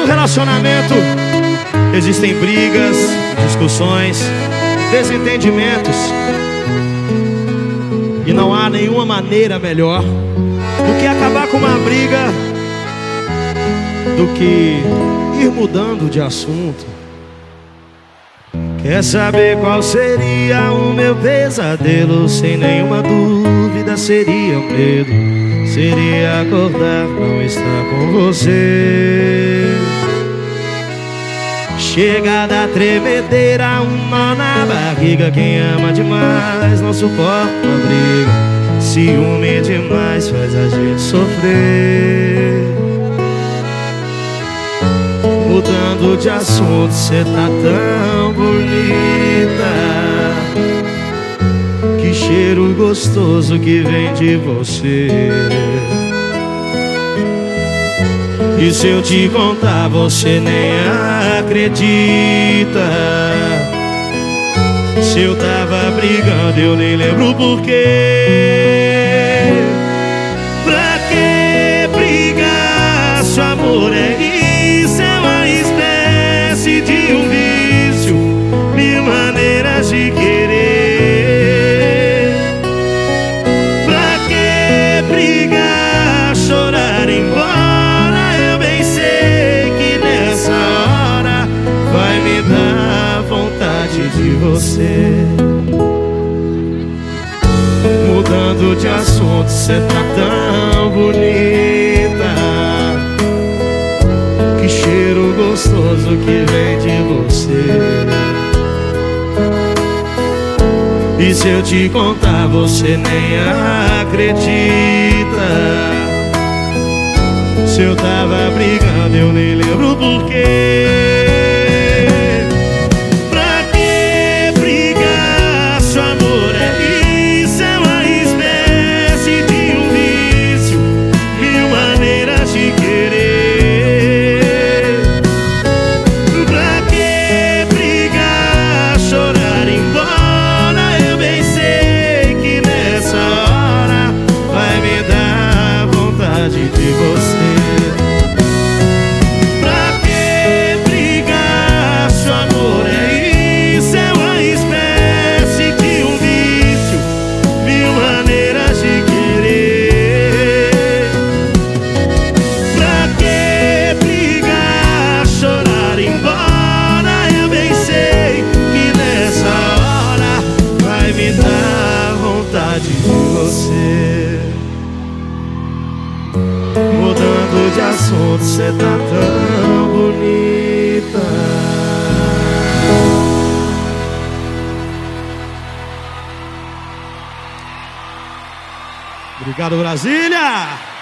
todo relacionamento existem brigas, discussões, desentendimentos. E não há nenhuma maneira melhor do que acabar com uma briga do que ir mudando de assunto. Quer saber qual seria o meu pesadelo? Sem nenhuma dúvida seria o medo. Seria acordar, não estar com você. Chega da tremedeira, um nó na barriga. Quem ama demais não suporta a briga. Ciúme demais faz a gente sofrer. Mudando de assunto, cê tá tão bonita. Cheiro gostoso que vem de você. E se eu te contar, você nem acredita. Se eu tava brigando, eu nem lembro porquê. Você. Mudando de assunto, cê tá tão bonita. Que cheiro gostoso que vem de você. E se eu te contar, você nem acredita. Se eu tava brigando, eu nem lembro porquê. Mudando de assunto, cê tá tão bonita. Obrigado, Brasília!